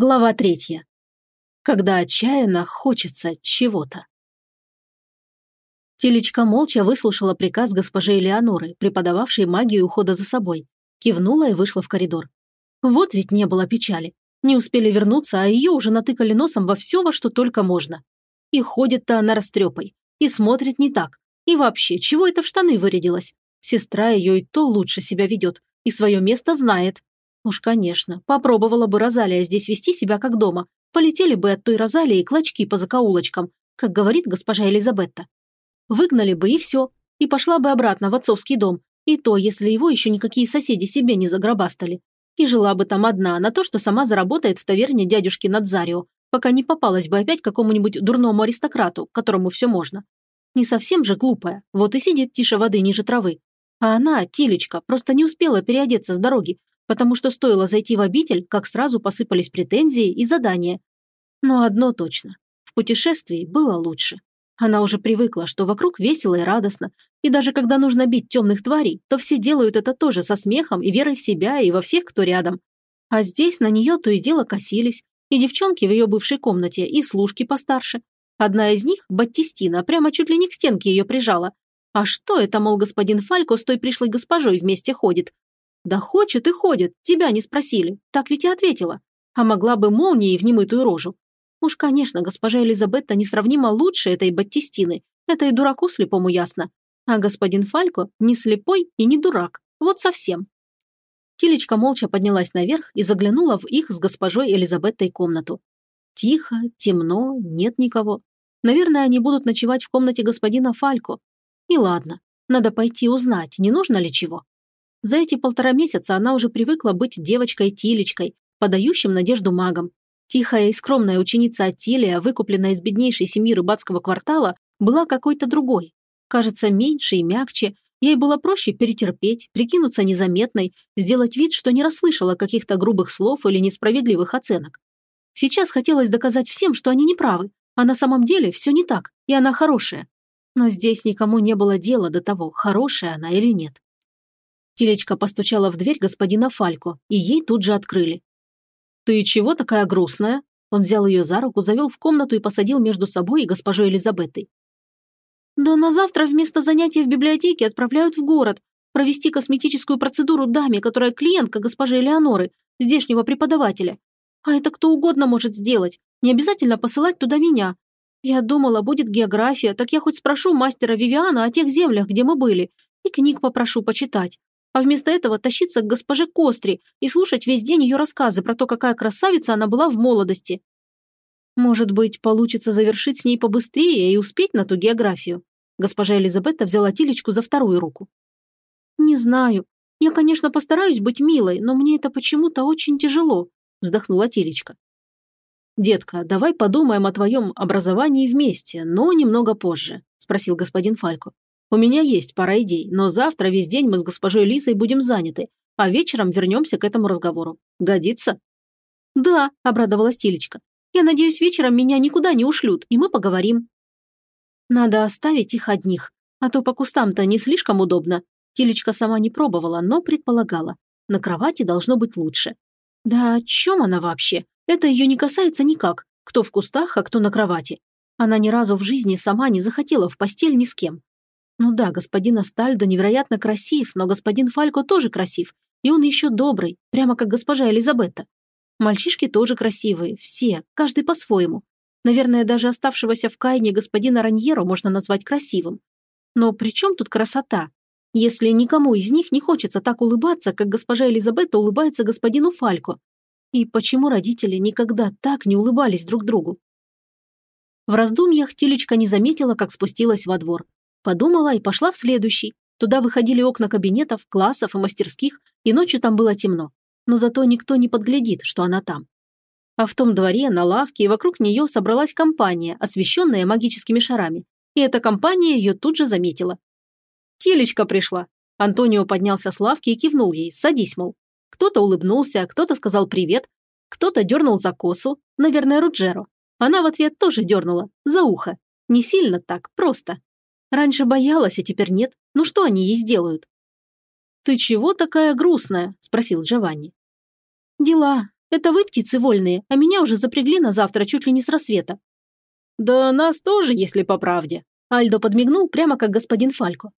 Глава третья. Когда отчаянно хочется чего-то. Телечка молча выслушала приказ госпожи Элеоноры, преподававшей магию ухода за собой, кивнула и вышла в коридор. Вот ведь не было печали. Не успели вернуться, а ее уже натыкали носом во все, во что только можно. И ходит-то она растрепой, и смотрит не так. И вообще, чего это в штаны вырядилась? Сестра ее и то лучше себя ведет, и свое место знает, Уж, конечно, попробовала бы Розалия здесь вести себя как дома. Полетели бы от той Розалии клочки по закоулочкам, как говорит госпожа Элизабетта. Выгнали бы и все, и пошла бы обратно в отцовский дом, и то, если его еще никакие соседи себе не загробастали. И жила бы там одна на то, что сама заработает в таверне дядюшки Надзарио, пока не попалась бы опять какому-нибудь дурному аристократу, которому все можно. Не совсем же глупая, вот и сидит тише воды ниже травы. А она, Тилечка, просто не успела переодеться с дороги, потому что стоило зайти в обитель, как сразу посыпались претензии и задания. Но одно точно – в путешествии было лучше. Она уже привыкла, что вокруг весело и радостно, и даже когда нужно бить темных тварей, то все делают это тоже со смехом и верой в себя и во всех, кто рядом. А здесь на нее то и дело косились, и девчонки в ее бывшей комнате, и служки постарше. Одна из них, Баттистина, прямо чуть ли не к стенке ее прижала. А что это, мол, господин Фалько с той пришлой госпожой вместе ходит? Да хочет и ходит, тебя не спросили. Так ведь и ответила. А могла бы молнией в немытую рожу. Уж, конечно, госпожа Элизабетта несравнимо лучше этой Баттистины. Это и дураку слепому ясно. А господин Фалько не слепой и не дурак. Вот совсем. Килечка молча поднялась наверх и заглянула в их с госпожой Элизабеттой комнату. Тихо, темно, нет никого. Наверное, они будут ночевать в комнате господина Фалько. И ладно, надо пойти узнать, не нужно ли чего. За эти полтора месяца она уже привыкла быть девочкой-тилечкой, подающим надежду магам. Тихая и скромная ученица Атилия, выкупленная из беднейшей семьи рыбацкого квартала, была какой-то другой. Кажется, меньше и мягче. Ей было проще перетерпеть, прикинуться незаметной, сделать вид, что не расслышала каких-то грубых слов или несправедливых оценок. Сейчас хотелось доказать всем, что они неправы, а на самом деле все не так, и она хорошая. Но здесь никому не было дела до того, хорошая она или нет. Телечка постучала в дверь господина Фалько, и ей тут же открыли. «Ты чего такая грустная?» Он взял ее за руку, завел в комнату и посадил между собой и госпожой Элизабетой. «Да на завтра вместо занятия в библиотеке отправляют в город, провести косметическую процедуру даме, которая клиентка госпожи Элеоноры, здешнего преподавателя. А это кто угодно может сделать, не обязательно посылать туда меня. Я думала, будет география, так я хоть спрошу мастера Вивиана о тех землях, где мы были, и книг попрошу почитать а вместо этого тащиться к госпоже Костри и слушать весь день ее рассказы про то, какая красавица она была в молодости. Может быть, получится завершить с ней побыстрее и успеть на ту географию. Госпожа Елизабетта взяла Тилечку за вторую руку. «Не знаю. Я, конечно, постараюсь быть милой, но мне это почему-то очень тяжело», вздохнула Тилечка. «Детка, давай подумаем о твоем образовании вместе, но немного позже», спросил господин Фалько. У меня есть пара идей, но завтра весь день мы с госпожой Лисой будем заняты, а вечером вернемся к этому разговору. Годится?» «Да», – обрадовалась Тилечка. «Я надеюсь, вечером меня никуда не ушлют, и мы поговорим». «Надо оставить их одних, а то по кустам-то не слишком удобно». Тилечка сама не пробовала, но предполагала. На кровати должно быть лучше. Да о чем она вообще? Это ее не касается никак. Кто в кустах, а кто на кровати. Она ни разу в жизни сама не захотела в постель ни с кем. Ну да, господин Астальдо невероятно красив, но господин Фалько тоже красив. И он еще добрый, прямо как госпожа Элизабетта. Мальчишки тоже красивые, все, каждый по-своему. Наверное, даже оставшегося в Кайне господина Раньеро можно назвать красивым. Но при чем тут красота? Если никому из них не хочется так улыбаться, как госпожа Элизабетта улыбается господину Фалько. И почему родители никогда так не улыбались друг другу? В раздумьях Тилечка не заметила, как спустилась во двор. Подумала и пошла в следующий. Туда выходили окна кабинетов, классов и мастерских, и ночью там было темно. Но зато никто не подглядит, что она там. А в том дворе, на лавке и вокруг нее собралась компания, освещенная магическими шарами. И эта компания ее тут же заметила. «Телечка пришла!» Антонио поднялся с лавки и кивнул ей. «Садись, мол». Кто-то улыбнулся, кто-то сказал привет, кто-то дернул за косу, наверное, Руджеро. Она в ответ тоже дернула, за ухо. Не сильно так, просто. Раньше боялась, а теперь нет. Ну что они ей сделают?» «Ты чего такая грустная?» – спросил Джованни. «Дела. Это вы птицы вольные, а меня уже запрягли на завтра чуть ли не с рассвета». «Да нас тоже, если по правде», – Альдо подмигнул прямо как господин Фалько.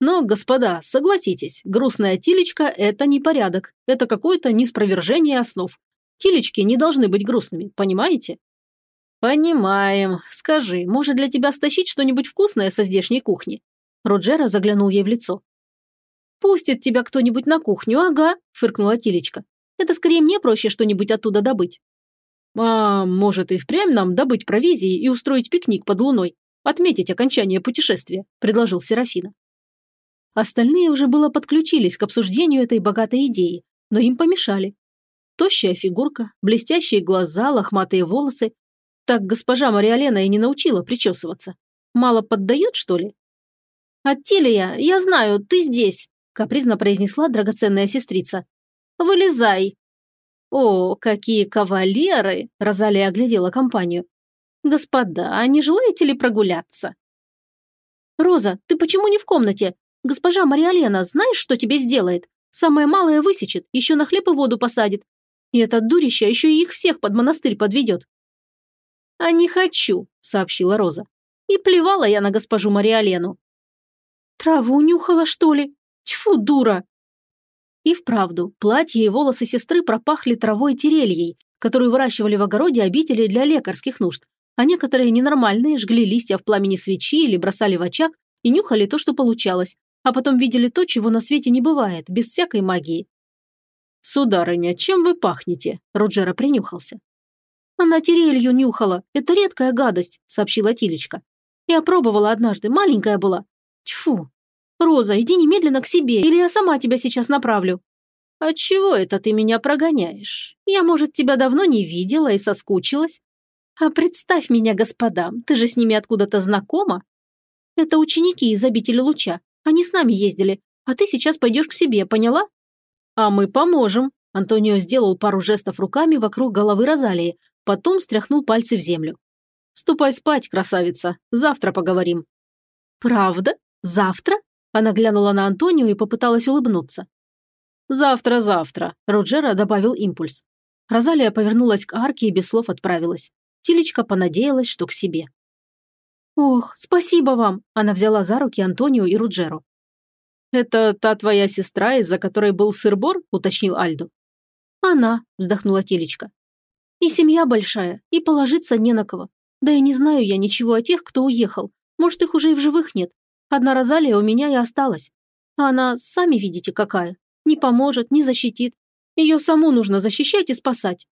«Но, господа, согласитесь, грустная тилечка – это не порядок, это какое-то неспровержение основ. Тилечки не должны быть грустными, понимаете?» «Понимаем. Скажи, может для тебя стащить что-нибудь вкусное со здешней кухни?» Роджера заглянул ей в лицо. «Пустит тебя кто-нибудь на кухню, ага», – фыркнула Тилечка. «Это скорее мне проще что-нибудь оттуда добыть». «А может и впрямь нам добыть провизии и устроить пикник под луной? Отметить окончание путешествия», – предложил Серафина. Остальные уже было подключились к обсуждению этой богатой идеи, но им помешали. Тощая фигурка, блестящие глаза, лохматые волосы. Так госпожа Мариолена и не научила причесываться. Мало поддает, что ли? «Аттилия, я знаю, ты здесь», – капризно произнесла драгоценная сестрица. «Вылезай!» «О, какие кавалеры!» – Розалия оглядела компанию. «Господа, а не желаете ли прогуляться?» «Роза, ты почему не в комнате? Госпожа Мариалена, знаешь, что тебе сделает? Самое малое высечет, еще на хлеб и воду посадит. И это дурище еще и их всех под монастырь подведет». «А не хочу», – сообщила Роза. «И плевала я на госпожу Мариалену. Траву нюхала, что ли? Тьфу, дура!» И вправду, платье и волосы сестры пропахли травой терельей, которую выращивали в огороде обители для лекарских нужд, а некоторые ненормальные жгли листья в пламени свечи или бросали в очаг и нюхали то, что получалось, а потом видели то, чего на свете не бывает, без всякой магии. «Сударыня, чем вы пахнете?» – Роджера принюхался. «Она терелью нюхала. Это редкая гадость», – сообщила Тилечка. «Я пробовала однажды, маленькая была. Тьфу! Роза, иди немедленно к себе, или я сама тебя сейчас направлю. Отчего это ты меня прогоняешь? Я, может, тебя давно не видела и соскучилась. А представь меня господам, ты же с ними откуда-то знакома. Это ученики из обители Луча. Они с нами ездили, а ты сейчас пойдешь к себе, поняла? А мы поможем. Антонио сделал пару жестов руками вокруг головы Розалии, потом стряхнул пальцы в землю. «Ступай спать, красавица, завтра поговорим». «Правда?» «Завтра?» Она глянула на Антонио и попыталась улыбнуться. «Завтра, завтра», – Роджера добавил импульс. Розалия повернулась к арке и без слов отправилась. Тилечка понадеялась, что к себе. «Ох, спасибо вам!» – она взяла за руки Антонио и Руджеру. «Это та твоя сестра, из-за которой был сыр-бор?» – уточнил Альдо. «Она», – вздохнула Телечка. «И семья большая, и положиться не на кого. Да и не знаю я ничего о тех, кто уехал. Может, их уже и в живых нет. Одна Розалия у меня и осталась. А она, сами видите, какая. Не поможет, не защитит. Ее саму нужно защищать и спасать.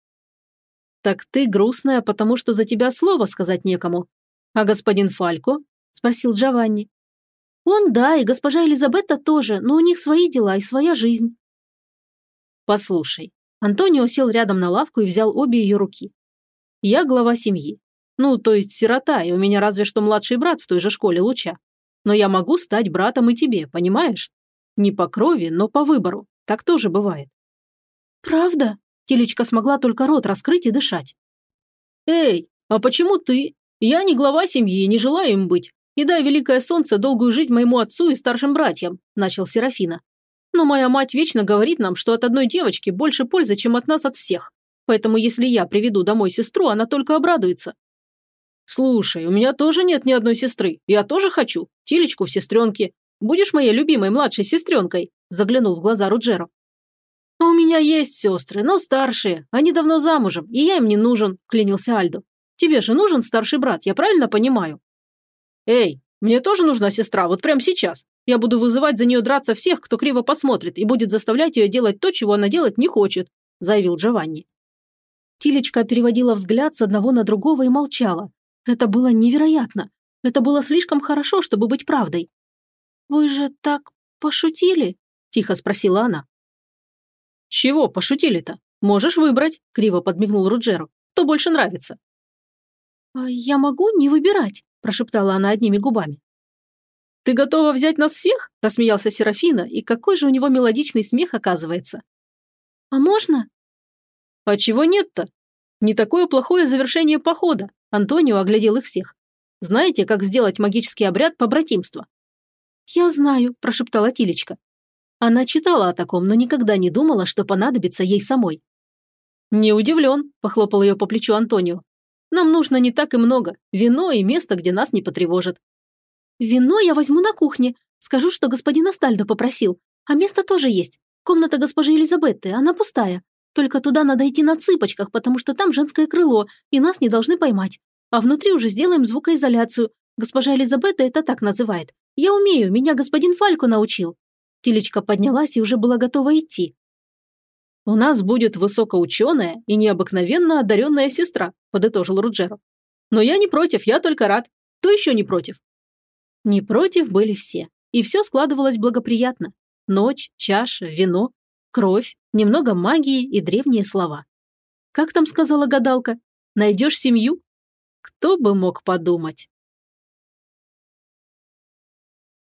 Так ты грустная, потому что за тебя слово сказать некому. А господин Фалько? Спросил Джованни. Он, да, и госпожа Элизабетта тоже, но у них свои дела и своя жизнь. Послушай. Антонио сел рядом на лавку и взял обе ее руки. Я глава семьи. Ну, то есть сирота, и у меня разве что младший брат в той же школе Луча но я могу стать братом и тебе, понимаешь? Не по крови, но по выбору. Так тоже бывает». «Правда?» Телечка смогла только рот раскрыть и дышать. «Эй, а почему ты? Я не глава семьи и не желаю им быть. И дай, великое солнце, долгую жизнь моему отцу и старшим братьям», – начал Серафина. «Но моя мать вечно говорит нам, что от одной девочки больше пользы, чем от нас от всех. Поэтому если я приведу домой сестру, она только обрадуется. «Слушай, у меня тоже нет ни одной сестры. Я тоже хочу. Тилечку в сестренке. Будешь моей любимой младшей сестренкой?» Заглянул в глаза Руджеру. «А у меня есть сестры, но старшие. Они давно замужем, и я им не нужен», – клянился Альдо. «Тебе же нужен старший брат, я правильно понимаю?» «Эй, мне тоже нужна сестра, вот прямо сейчас. Я буду вызывать за нее драться всех, кто криво посмотрит, и будет заставлять ее делать то, чего она делать не хочет», – заявил Джованни. Тилечка переводила взгляд с одного на другого и молчала, это было невероятно. Это было слишком хорошо, чтобы быть правдой. «Вы же так пошутили?» – тихо спросила она. «Чего пошутили-то? Можешь выбрать», – криво подмигнул Руджеру. «Кто больше нравится?» «А я могу не выбирать», – прошептала она одними губами. «Ты готова взять нас всех?» – рассмеялся Серафина, и какой же у него мелодичный смех оказывается. «А можно?» «А чего нет-то? Не такое плохое завершение похода. Антонио оглядел их всех. Знаете, как сделать магический обряд побратимства? Я знаю, прошептала Тилечка. Она читала о таком, но никогда не думала, что понадобится ей самой. «Не удивлен», – похлопал ее по плечу Антонио. «Нам нужно не так и много. Вино и место, где нас не потревожат». «Вино я возьму на кухне. Скажу, что господин Астальдо попросил. А место тоже есть. Комната госпожи Елизабетты, она пустая. Только туда надо идти на цыпочках, потому что там женское крыло, и нас не должны поймать. А внутри уже сделаем звукоизоляцию. Госпожа Елизабетта это так называет. Я умею, меня господин Фалько научил». Тилечка поднялась и уже была готова идти. «У нас будет высокоученая и необыкновенно одаренная сестра», подытожил Руджеро. «Но я не против, я только рад. Кто еще не против?» Не против были все, и все складывалось благоприятно. Ночь, чаша, вино, кровь, немного магии и древние слова. Как там сказала гадалка? Найдешь семью? Кто бы мог подумать?